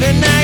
Tonight.